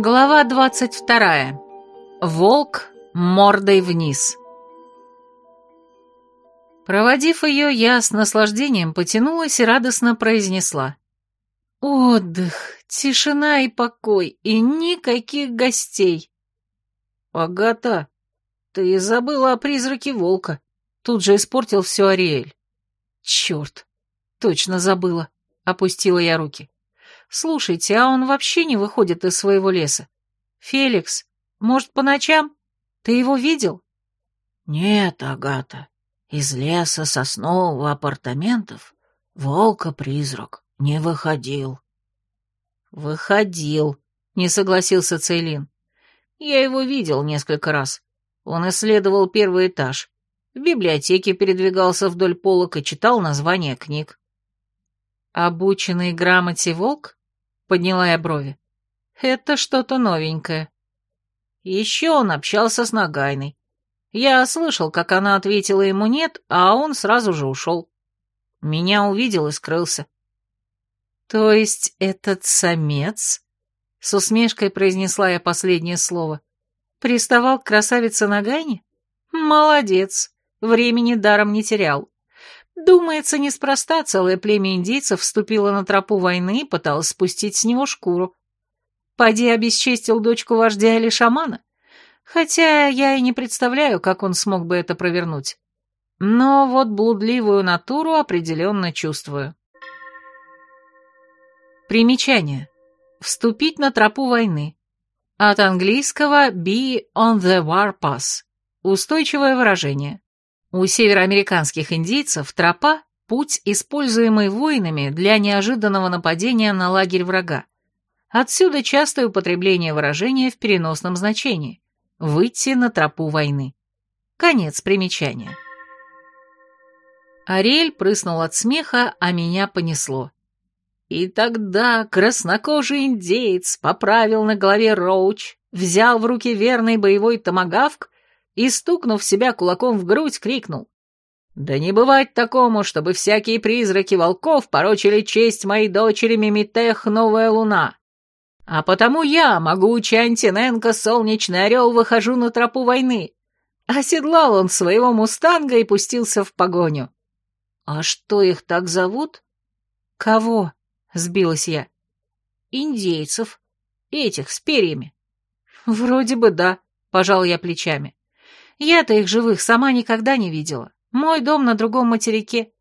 Глава двадцать вторая. Волк мордой вниз. Проводив ее, я с наслаждением потянулась и радостно произнесла. «Отдых, тишина и покой, и никаких гостей!» «Агата, ты забыла о призраке волка», — тут же испортил все Ариэль. «Черт, точно забыла», — опустила я руки. Слушайте, а он вообще не выходит из своего леса? Феликс, может, по ночам? Ты его видел? Нет, Агата, из леса соснового апартаментов волка-призрак не выходил. Выходил, не согласился Цейлин. Я его видел несколько раз. Он исследовал первый этаж. В библиотеке передвигался вдоль полок и читал названия книг. Обученный грамоте волк? Подняла я брови. Это что-то новенькое. Еще он общался с Нагайной. Я слышал, как она ответила ему «нет», а он сразу же ушел. Меня увидел и скрылся. «То есть этот самец?» — с усмешкой произнесла я последнее слово. «Приставал к красавице Нагайне? Молодец, времени даром не терял. Думается, неспроста целое племя индейцев вступило на тропу войны и пыталось спустить с него шкуру. Пади обесчестил дочку вождя или шамана, хотя я и не представляю, как он смог бы это провернуть. Но вот блудливую натуру определенно чувствую. Примечание. Вступить на тропу войны. От английского «be on the war path». Устойчивое выражение. У североамериканских индейцев тропа – путь, используемый воинами для неожиданного нападения на лагерь врага. Отсюда частое употребление выражения в переносном значении – выйти на тропу войны. Конец примечания. Ариэль прыснул от смеха, а меня понесло. И тогда краснокожий индеец поправил на голове роуч, взял в руки верный боевой томагавк и, стукнув себя кулаком в грудь, крикнул. «Да не бывать такому, чтобы всякие призраки волков порочили честь моей дочери Мимитех Новая Луна. А потому я, могучий Антиненко, солнечный орел, выхожу на тропу войны». Оседлал он своего мустанга и пустился в погоню. «А что их так зовут?» «Кого?» — сбилась я. «Индейцев. Этих, с перьями». «Вроде бы да», — пожал я плечами. Я-то их живых сама никогда не видела. Мой дом на другом материке.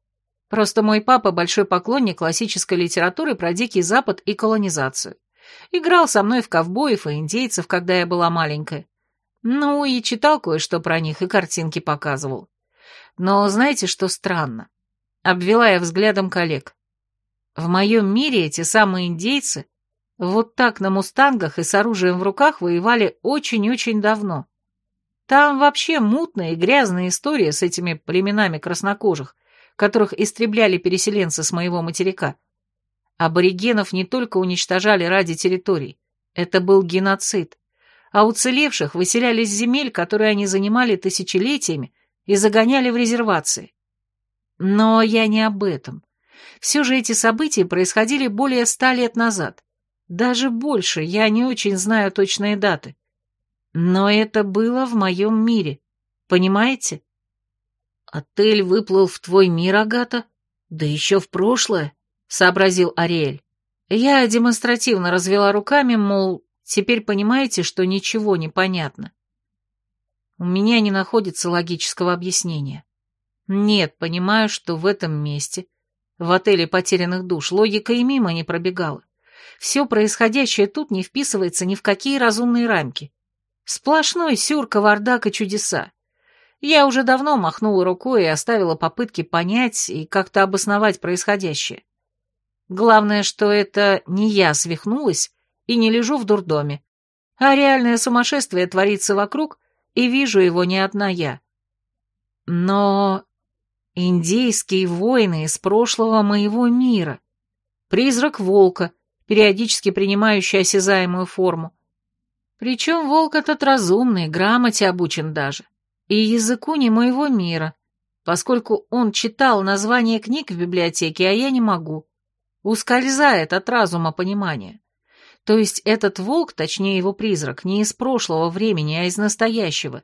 Просто мой папа большой поклонник классической литературы про Дикий Запад и колонизацию. Играл со мной в ковбоев и индейцев, когда я была маленькая. Ну, и читал кое-что про них, и картинки показывал. Но знаете, что странно? Обвела я взглядом коллег. В моем мире эти самые индейцы вот так на мустангах и с оружием в руках воевали очень-очень давно. Там вообще мутная и грязная история с этими племенами краснокожих, которых истребляли переселенцы с моего материка. Аборигенов не только уничтожали ради территорий, это был геноцид, а уцелевших выселяли с земель, которые они занимали тысячелетиями, и загоняли в резервации. Но я не об этом. Все же эти события происходили более ста лет назад. Даже больше, я не очень знаю точные даты. Но это было в моем мире, понимаете? Отель выплыл в твой мир, Агата? Да еще в прошлое, сообразил Ариэль. Я демонстративно развела руками, мол, теперь понимаете, что ничего не понятно. У меня не находится логического объяснения. Нет, понимаю, что в этом месте, в отеле потерянных душ, логика и мимо не пробегала. Все происходящее тут не вписывается ни в какие разумные рамки. Сплошной сюр, кавардак и чудеса. Я уже давно махнула рукой и оставила попытки понять и как-то обосновать происходящее. Главное, что это не я свихнулась и не лежу в дурдоме, а реальное сумасшествие творится вокруг, и вижу его не одна я. Но индейские воины из прошлого моего мира, призрак волка, периодически принимающий осязаемую форму, причем волк этот разумный, грамоте обучен даже. И языку не моего мира, поскольку он читал названия книг в библиотеке, а я не могу. Ускользает от разума понимания. То есть этот волк, точнее его призрак, не из прошлого времени, а из настоящего.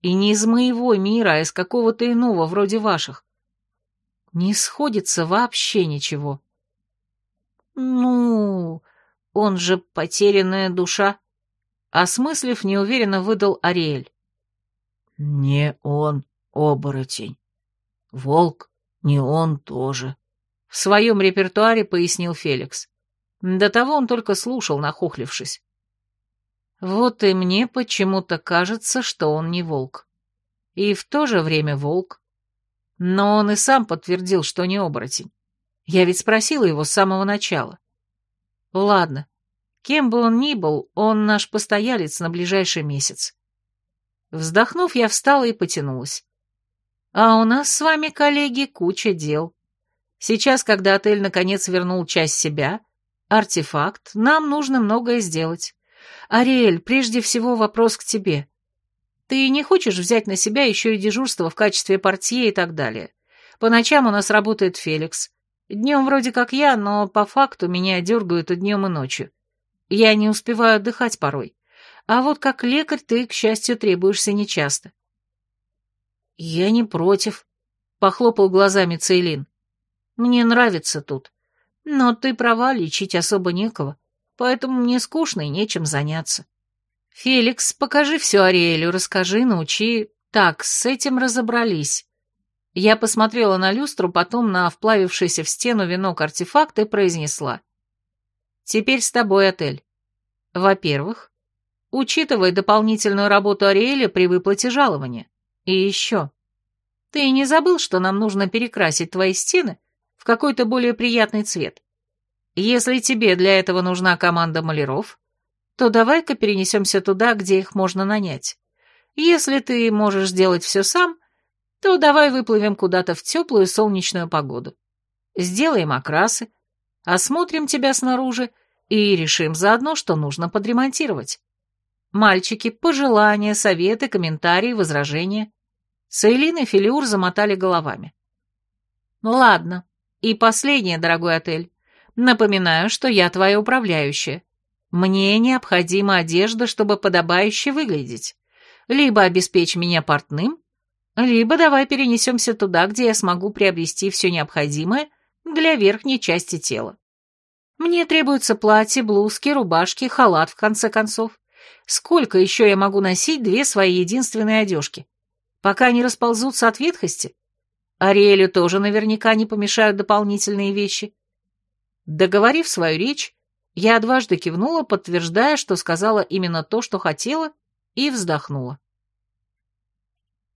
И не из моего мира, а из какого-то иного, вроде ваших. Не сходится вообще ничего. Ну, он же потерянная душа. Осмыслив, неуверенно выдал Ариэль. Не он, оборотень. Волк, не он тоже. В своем репертуаре пояснил Феликс. До того он только слушал, нахохлившись. Вот и мне почему-то кажется, что он не волк. И в то же время волк. Но он и сам подтвердил, что не оборотень. Я ведь спросила его с самого начала. Ладно, кем бы он ни был, он наш постоялец на ближайший месяц. Вздохнув, я встала и потянулась. А у нас с вами, коллеги, куча дел. Сейчас, когда отель наконец вернул часть себя, артефакт, нам нужно многое сделать. Ариэль, прежде всего вопрос к тебе. Ты не хочешь взять на себя еще и дежурство в качестве портье и так далее? По ночам у нас работает Феликс. Днем вроде как я, но по факту меня дергают и днем, и ночью. Я не успеваю отдыхать порой. А вот как лекарь ты, к счастью, требуешься нечасто. Я не против, — похлопал глазами Цейлин. Мне нравится тут. Но ты права, лечить особо некого, поэтому мне скучно и нечем заняться. Феликс, покажи все Ариэлю, расскажи, научи. Так, с этим разобрались. Я посмотрела на люстру, потом на вплавившийся в стену венок артефакт и произнесла. Теперь с тобой отель. Во-первых, учитывай дополнительную работу Ариэля при выплате жалования. И еще. Ты не забыл, что нам нужно перекрасить твои стены в какой-то более приятный цвет? Если тебе для этого нужна команда маляров, то давай-ка перенесемся туда, где их можно нанять. Если ты можешь сделать все сам, то давай выплывем куда-то в теплую солнечную погоду. Сделаем окрасы, осмотрим тебя снаружи и решим заодно, что нужно подремонтировать. Мальчики, пожелания, советы, комментарии, возражения. Сейлин и Филиур замотали головами. Ладно. И последнее, дорогой отель. Напоминаю, что я твоя управляющая. Мне необходима одежда, чтобы подобающе выглядеть. Либо обеспечь меня портным, либо давай перенесемся туда, где я смогу приобрести все необходимое для верхней части тела. Мне требуются платья, блузки, рубашки, халат, в конце концов. Сколько еще я могу носить две свои единственные одежки? Пока не расползутся от ветхости? Ариэлю тоже наверняка не помешают дополнительные вещи. Договорив свою речь, я дважды кивнула, подтверждая, что сказала именно то, что хотела, и вздохнула.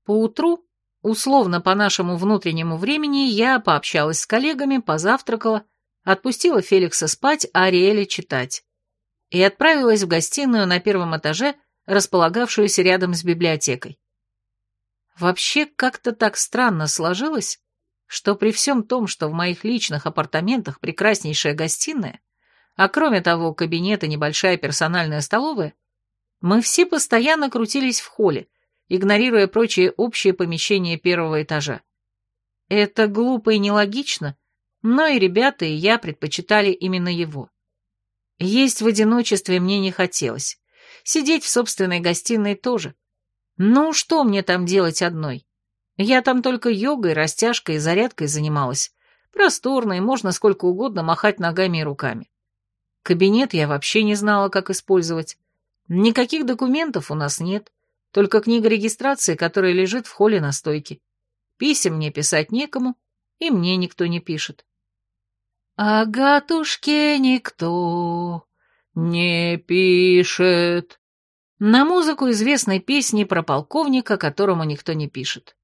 Поутру, условно по нашему внутреннему времени, я пообщалась с коллегами, позавтракала, отпустила Феликса спать, а Ариэля читать, и отправилась в гостиную на первом этаже, располагавшуюся рядом с библиотекой. Вообще как-то так странно сложилось, что при всем том, что в моих личных апартаментах прекраснейшая гостиная, а кроме того кабинет и небольшая персональная столовая, мы все постоянно крутились в холле, игнорируя прочие общие помещения первого этажа. Это глупо и нелогично, но и ребята, и я предпочитали именно его. Есть в одиночестве мне не хотелось. Сидеть в собственной гостиной тоже. Ну, что мне там делать одной? Я там только йогой, растяжкой и зарядкой занималась. Просторно, и можно сколько угодно махать ногами и руками. Кабинет я вообще не знала, как использовать. Никаких документов у нас нет. Только книга регистрации, которая лежит в холле на стойке. Писем мне писать некому, и мне никто не пишет. А Гатушке никто не пишет. На музыку известной песни про полковника, которому никто не пишет.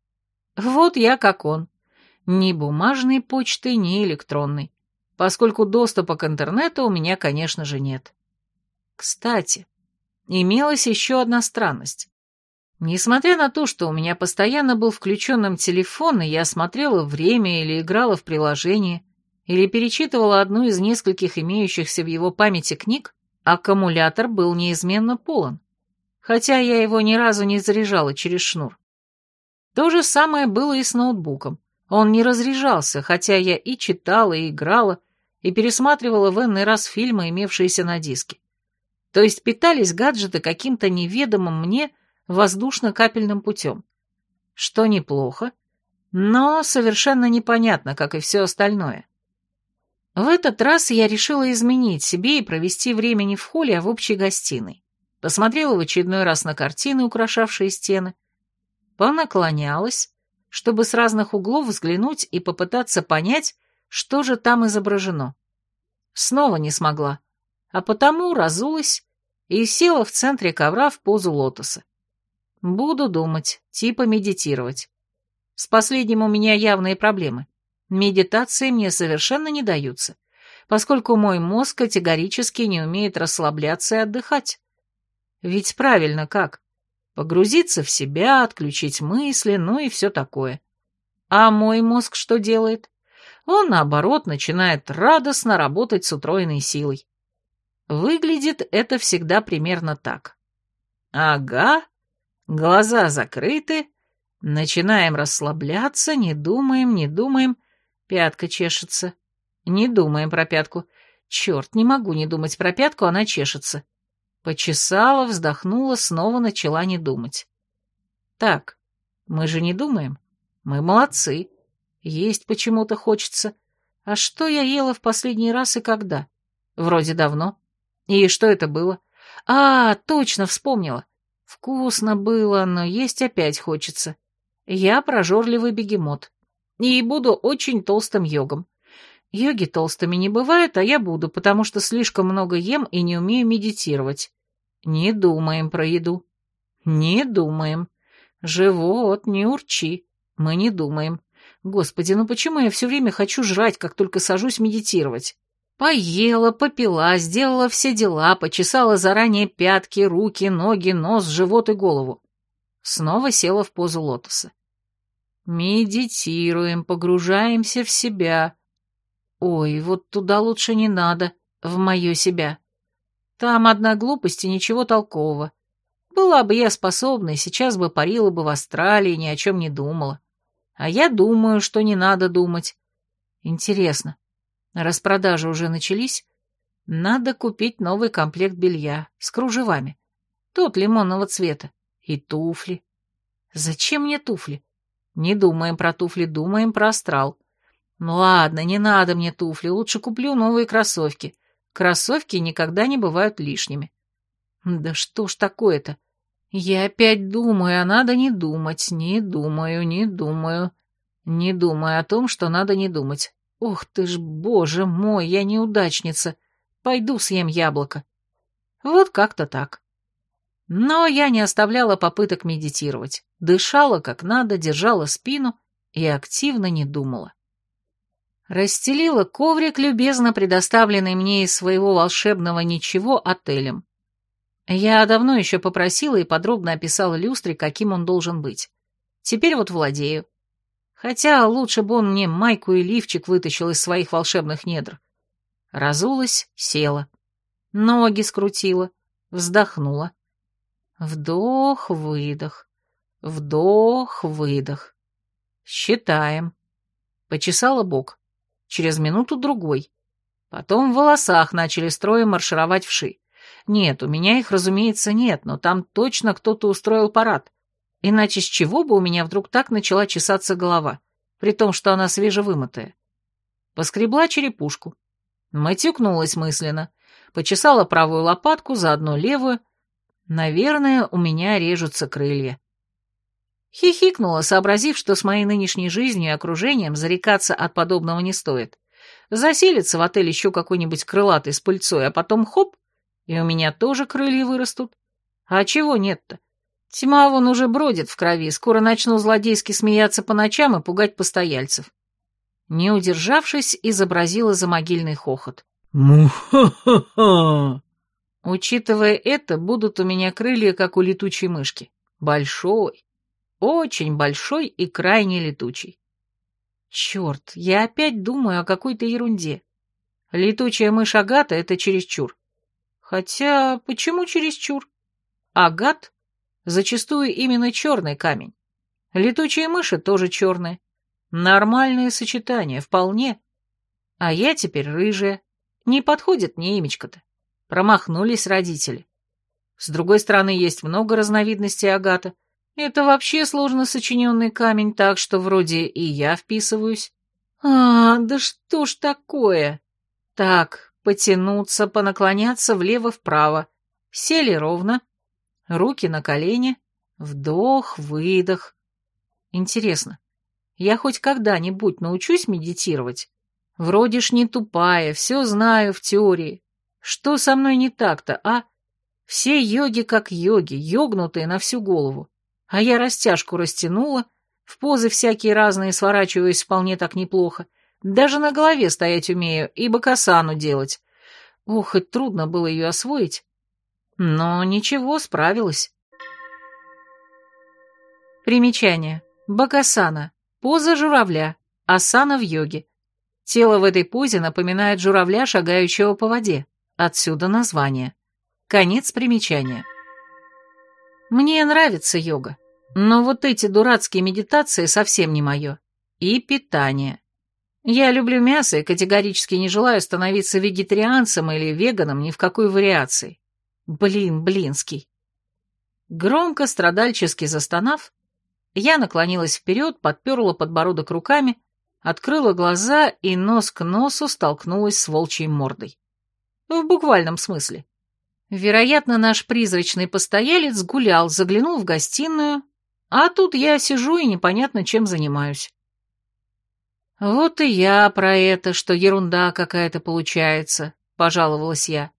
Вот я как он. Ни бумажной почты, ни электронной. Поскольку доступа к интернету у меня, конечно же, нет. Кстати, имелась еще одна странность. Несмотря на то, что у меня постоянно был включенным телефон, и я смотрела время или играла в приложение, или перечитывала одну из нескольких имеющихся в его памяти книг, аккумулятор был неизменно полон, хотя я его ни разу не заряжала через шнур. То же самое было и с ноутбуком. Он не разряжался, хотя я и читала, и играла, и пересматривала в энный раз фильмы, имевшиеся на диске. То есть питались гаджеты каким-то неведомым мне воздушно-капельным путем. Что неплохо, но совершенно непонятно, как и все остальное. В этот раз я решила изменить себе и провести время не в холле, а в общей гостиной. Посмотрела в очередной раз на картины, украшавшие стены, понаклонялась, чтобы с разных углов взглянуть и попытаться понять, что же там изображено. Снова не смогла, а потому разулась и села в центре ковра в позу лотоса. Буду думать, типа медитировать. С последним у меня явные проблемы. Медитации мне совершенно не даются, поскольку мой мозг категорически не умеет расслабляться и отдыхать. Ведь правильно как? Погрузиться в себя, отключить мысли, ну и все такое. А мой мозг что делает? Он, наоборот, начинает радостно работать с утроенной силой. Выглядит это всегда примерно так. Ага, глаза закрыты, начинаем расслабляться, не думаем, не думаем, пятка чешется. Не думаем про пятку. Черт, не могу не думать про пятку, она чешется. Почесала, вздохнула, снова начала не думать. Так, мы же не думаем. Мы молодцы. Есть почему-то хочется. А что я ела в последний раз и когда? Вроде давно. И что это было? А, точно, вспомнила. Вкусно было, но есть опять хочется. Я прожорливый бегемот. И буду очень толстым йогом. Йоги толстыми не бывают, а я буду, потому что слишком много ем и не умею медитировать. Не думаем про еду. Не думаем. Живот, не урчи. Мы не думаем. Господи, ну почему я все время хочу жрать, как только сажусь медитировать? Поела, попила, сделала все дела, почесала заранее пятки, руки, ноги, нос, живот и голову. Снова села в позу лотоса. Медитируем, погружаемся в себя. Ой, вот туда лучше не надо, в мое себя. Там одна глупость и ничего толкового. Была бы я способна, сейчас бы парила бы в Австралии, ни о чем не думала. А я думаю, что не надо думать. Интересно, распродажи уже начались? Надо купить новый комплект белья с кружевами. Тот лимонного цвета. И туфли. Зачем мне туфли? Не думаем про туфли, думаем про астрал. Ну ладно, не надо мне туфли, лучше куплю новые кроссовки. Кроссовки никогда не бывают лишними. Да что ж такое-то? Я опять думаю, а надо не думать. Не думаю, не думаю. Не думаю о том, что надо не думать. Ох ты ж, боже мой, я неудачница. Пойду съем яблоко. Вот как-то так. Но я не оставляла попыток медитировать. Дышала как надо, держала спину и активно не думала. Расстелила коврик, любезно предоставленный мне из своего волшебного ничего отелем. Я давно еще попросила и подробно описала люстре, каким он должен быть. Теперь вот владею. Хотя лучше бы он мне майку и лифчик вытащил из своих волшебных недр. Разулась, села. Ноги скрутила, вздохнула. Вдох-выдох, вдох-выдох. Считаем. Почесала бок через минуту-другой. Потом в волосах начали строем маршировать вши. Нет, у меня их, разумеется, нет, но там точно кто-то устроил парад. Иначе с чего бы у меня вдруг так начала чесаться голова, при том, что она свежевымытая? Поскребла черепушку. Матюкнулась мысленно. Почесала правую лопатку, заодно левую. Наверное, у меня режутся крылья. Хихикнула, сообразив, что с моей нынешней жизнью и окружением зарекаться от подобного не стоит. Заселится в отель еще какой-нибудь крылатый с пыльцой, а потом хоп, и у меня тоже крылья вырастут. А чего нет-то? Тьма вон уже бродит в крови, скоро начну злодейски смеяться по ночам и пугать постояльцев. Не удержавшись, изобразила за могильный хохот. Му-ха-ха-ха! Учитывая это, будут у меня крылья, как у летучей мышки. Большой, очень большой и крайне летучий. Черт, я опять думаю о какой-то ерунде. Летучая мышь Агата — это чересчур. Хотя, почему чересчур? Агат — зачастую именно черный камень. Летучие мыши тоже черные. Нормальное сочетание, вполне. А я теперь рыжая. Не подходит мне имечко-то. Промахнулись родители. С другой стороны, есть много разновидностей агата. Это вообще сложно сочиненный камень, так что вроде и я вписываюсь. А, да что ж такое? Так, потянуться, понаклоняться влево-вправо. Сели ровно. Руки на колени. Вдох, выдох. Интересно, я хоть когда-нибудь научусь медитировать? Вроде ж не тупая, все знаю в теории. Что со мной не так-то, а? Все йоги как йоги, йогнутые на всю голову. А я растяжку растянула, в позы всякие разные сворачиваюсь вполне так неплохо. Даже на голове стоять умею и бакасану делать. Ох, и трудно было ее освоить. Но ничего, справилась. Примечание. Бакасана. Поза журавля. Асана в йоге. Тело в этой позе напоминает журавля, шагающего по воде. Отсюда название. Конец примечания. Мне нравится йога, но вот эти дурацкие медитации совсем не мое. И питание. Я люблю мясо и категорически не желаю становиться вегетарианцем или веганом ни в какой вариации. Блин, блинский. Громко, страдальчески застонав, я наклонилась вперед, подперла подбородок руками, открыла глаза и нос к носу столкнулась с волчьей мордой. В буквальном смысле. Вероятно, наш призрачный постоялец гулял, заглянул в гостиную, а тут я сижу и непонятно чем занимаюсь. Вот и я про это, что ерунда какая-то получается, пожаловалась я.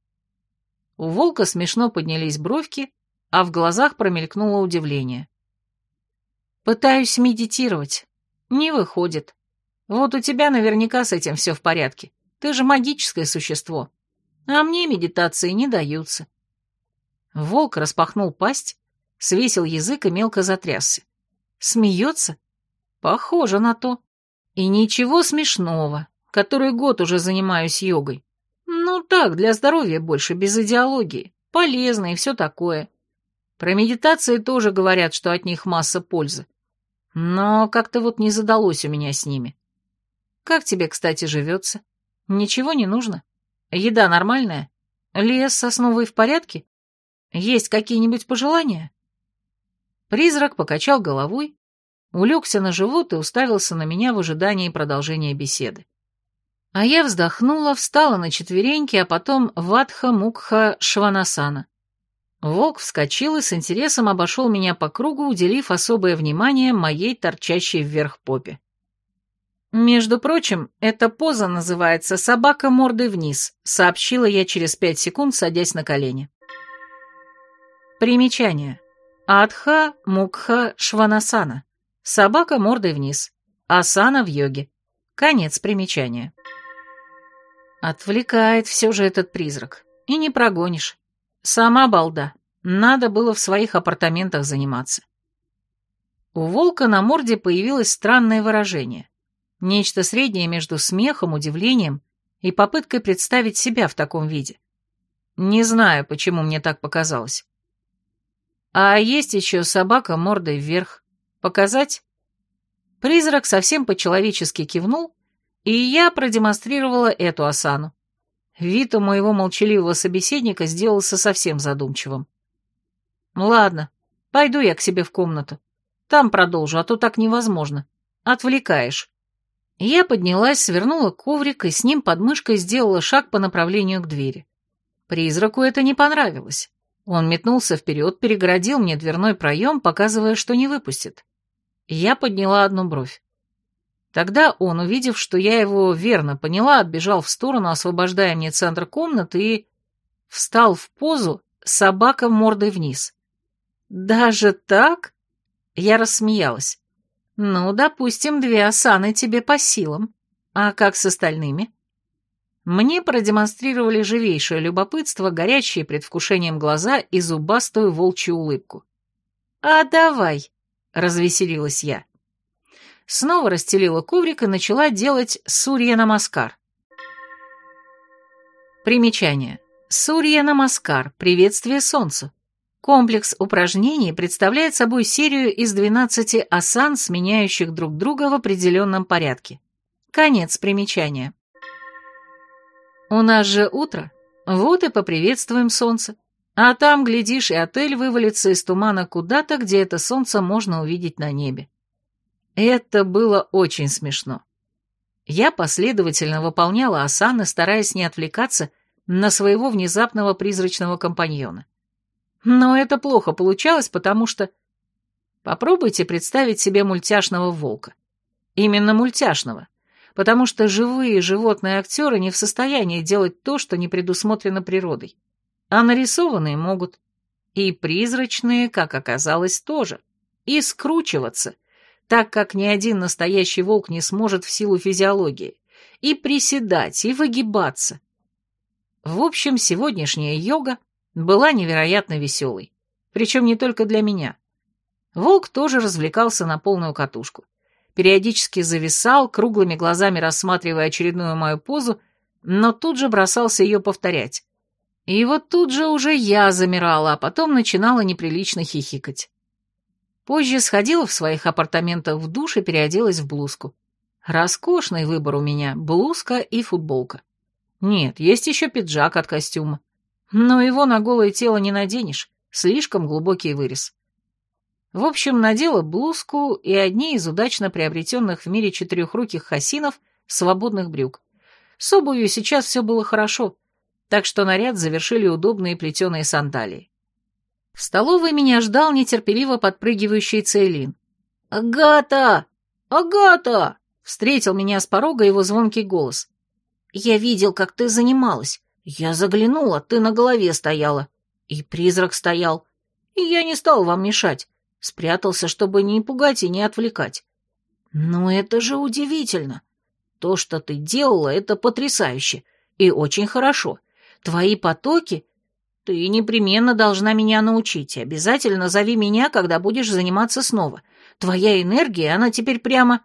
У волка смешно поднялись бровки, а в глазах промелькнуло удивление. Пытаюсь медитировать. Не выходит. Вот у тебя наверняка с этим все в порядке. Ты же магическое существо а мне медитации не даются. Волк распахнул пасть, свесил язык и мелко затрясся. Смеется? Похоже на то. И ничего смешного, который год уже занимаюсь йогой. Ну так, для здоровья больше, без идеологии. Полезно и все такое. Про медитации тоже говорят, что от них масса пользы. Но как-то вот не задалось у меня с ними. Как тебе, кстати, живется? Ничего не нужно? Еда нормальная? Лес сосновый в порядке? Есть какие-нибудь пожелания?» Призрак покачал головой, улегся на живот и уставился на меня в ожидании продолжения беседы. А я вздохнула, встала на четвереньки, а потом ватха-мукха шванасана. Волк вскочил и с интересом обошел меня по кругу, уделив особое внимание моей торчащей вверх попе. «Между прочим, эта поза называется «собака мордой вниз», сообщила я через пять секунд, садясь на колени. Примечание. Адха Мукха Шванасана. Собака мордой вниз. Асана в йоге. Конец примечания. Отвлекает все же этот призрак. И не прогонишь. Сама балда. Надо было в своих апартаментах заниматься. У волка на морде появилось странное выражение. Нечто среднее между смехом, удивлением и попыткой представить себя в таком виде. Не знаю, почему мне так показалось. А есть еще собака мордой вверх. Показать? Призрак совсем по-человечески кивнул, и я продемонстрировала эту осану. Вид у моего молчаливого собеседника сделался совсем задумчивым. Ладно, пойду я к себе в комнату. Там продолжу, а то так невозможно. Отвлекаешь. Я поднялась, свернула коврик и с ним под мышкой сделала шаг по направлению к двери. Призраку это не понравилось. Он метнулся вперед, перегородил мне дверной проем, показывая, что не выпустит. Я подняла одну бровь. Тогда он, увидев, что я его верно поняла, отбежал в сторону, освобождая мне центр комнаты и... встал в позу собака мордой вниз. «Даже так?» Я рассмеялась. Ну, допустим, две осаны тебе по силам. А как с остальными? Мне продемонстрировали живейшее любопытство, горящие предвкушением глаза и зубастую волчью улыбку. «А давай!» — развеселилась я. Снова расстелила коврик и начала делать сурья-намаскар. Примечание. Сурья-намаскар. Приветствие солнцу. Комплекс упражнений представляет собой серию из 12 асан, сменяющих друг друга в определенном порядке. Конец примечания. У нас же утро. Вот и поприветствуем солнце. А там, глядишь, и отель вывалится из тумана куда-то, где это солнце можно увидеть на небе. Это было очень смешно. Я последовательно выполняла асаны, стараясь не отвлекаться на своего внезапного призрачного компаньона. Но это плохо получалось, потому что... Попробуйте представить себе мультяшного волка. Именно мультяшного, потому что живые животные актеры не в состоянии делать то, что не предусмотрено природой. А нарисованные могут. И призрачные, как оказалось, тоже. И скручиваться — так как ни один настоящий волк не сможет в силу физиологии, и приседать, и выгибаться. В общем, сегодняшняя йога была невероятно веселой, причем не только для меня. Волк тоже развлекался на полную катушку. Периодически зависал, круглыми глазами рассматривая очередную мою позу, но тут же бросался ее повторять. И вот тут же уже я замирала, а потом начинала неприлично хихикать. Позже сходила в своих апартаментах в душ и переоделась в блузку. Роскошный выбор у меня — блузка и футболка. Нет, есть еще пиджак от костюма. Но его на голое тело не наденешь, слишком глубокий вырез. В общем, надела блузку и одни из удачно приобретенных в мире четырехруких хасинов свободных брюк. С обувью сейчас все было хорошо, так что наряд завершили удобные плетеные сандалии. В столовой меня ждал нетерпеливо подпрыгивающий Цейлин. «Агата! Агата!» — встретил меня с порога его звонкий голос. «Я видел, как ты занималась. Я заглянула, ты на голове стояла. И призрак стоял. И я не стал вам мешать. Спрятался, чтобы не пугать и не отвлекать. Но это же удивительно. То, что ты делала, это потрясающе и очень хорошо. Твои потоки ты непременно должна меня научить. Обязательно зови меня, когда будешь заниматься снова. Твоя энергия, она теперь прямо...»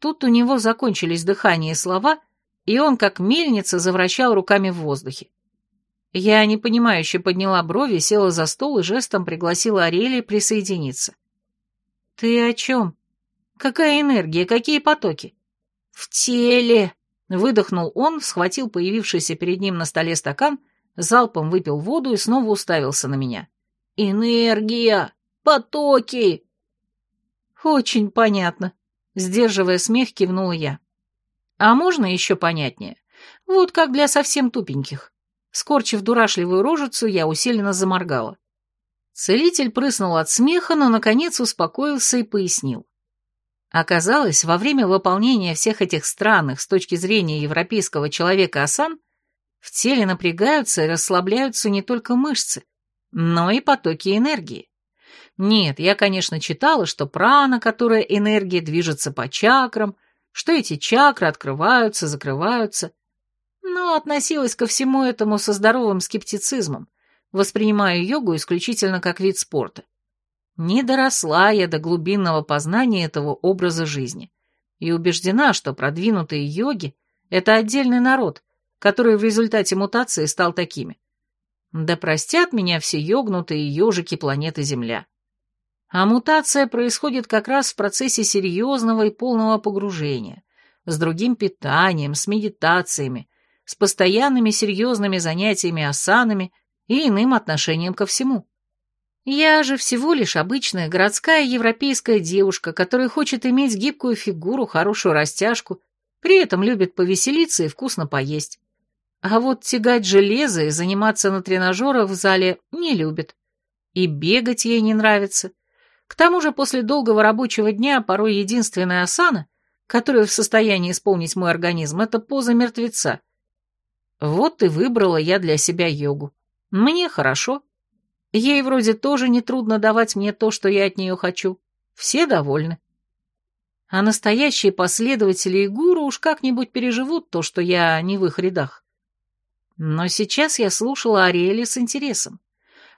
Тут у него закончились дыхание и слова, и он, как мельница, завращал руками в воздухе. Я непонимающе подняла брови, села за стол и жестом пригласила Ариэля присоединиться. «Ты о чем? Какая энергия, какие потоки?» «В теле!» — выдохнул он, схватил появившийся перед ним на столе стакан — залпом выпил воду и снова уставился на меня. «Энергия! Потоки!» «Очень понятно», — сдерживая смех, кивнула я. «А можно еще понятнее? Вот как для совсем тупеньких». Скорчив дурашливую рожицу, я усиленно заморгала. Целитель прыснул от смеха, но, наконец, успокоился и пояснил. Оказалось, во время выполнения всех этих странных с точки зрения европейского человека асан в теле напрягаются и расслабляются не только мышцы, но и потоки энергии. Нет, я, конечно, читала, что прана, которая энергия, движется по чакрам, что эти чакры открываются, закрываются, но относилась ко всему этому со здоровым скептицизмом, воспринимая йогу исключительно как вид спорта. Не доросла я до глубинного познания этого образа жизни и убеждена, что продвинутые йоги — это отдельный народ, который в результате мутации стал такими. Да простят меня все ёгнутые ежики планеты Земля. А мутация происходит как раз в процессе серьезного и полного погружения, с другим питанием, с медитациями, с постоянными серьезными занятиями асанами и иным отношением ко всему. Я же всего лишь обычная городская европейская девушка, которая хочет иметь гибкую фигуру, хорошую растяжку, при этом любит повеселиться и вкусно поесть. А вот тягать железо и заниматься на тренажерах в зале не любит. И бегать ей не нравится. К тому же после долгого рабочего дня порой единственная осана, которую в состоянии исполнить мой организм, это поза мертвеца. Вот и выбрала я для себя йогу. Мне хорошо. Ей вроде тоже нетрудно давать мне то, что я от нее хочу. Все довольны. А настоящие последователи и гуру уж как-нибудь переживут то, что я не в их рядах. Но сейчас я слушала Ариэля с интересом,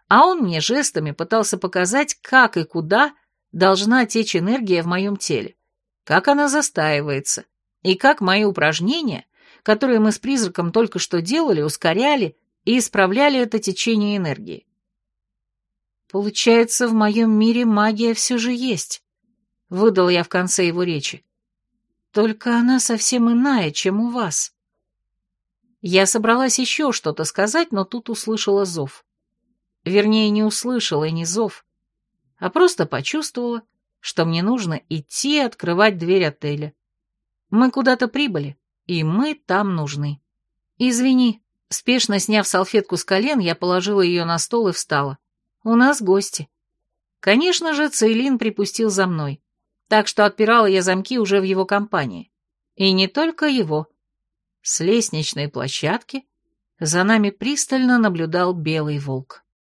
а он мне жестами пытался показать, как и куда должна течь энергия в моем теле, как она застаивается, и как мои упражнения, которые мы с призраком только что делали, ускоряли и исправляли это течение энергии. Получается, в моем мире магия все же есть, выдал я в конце его речи. Только она совсем иная, чем у вас. Я собралась еще что-то сказать, но тут услышала зов. Вернее, не услышала и не зов, а просто почувствовала, что мне нужно идти открывать дверь отеля. Мы куда-то прибыли, и мы там нужны. Извини, спешно сняв салфетку с колен, я положила ее на стол и встала. У нас гости. Конечно же, Цейлин припустил за мной, так что отпирала я замки уже в его компании. И не только его. С лестничной площадки за нами пристально наблюдал белый волк.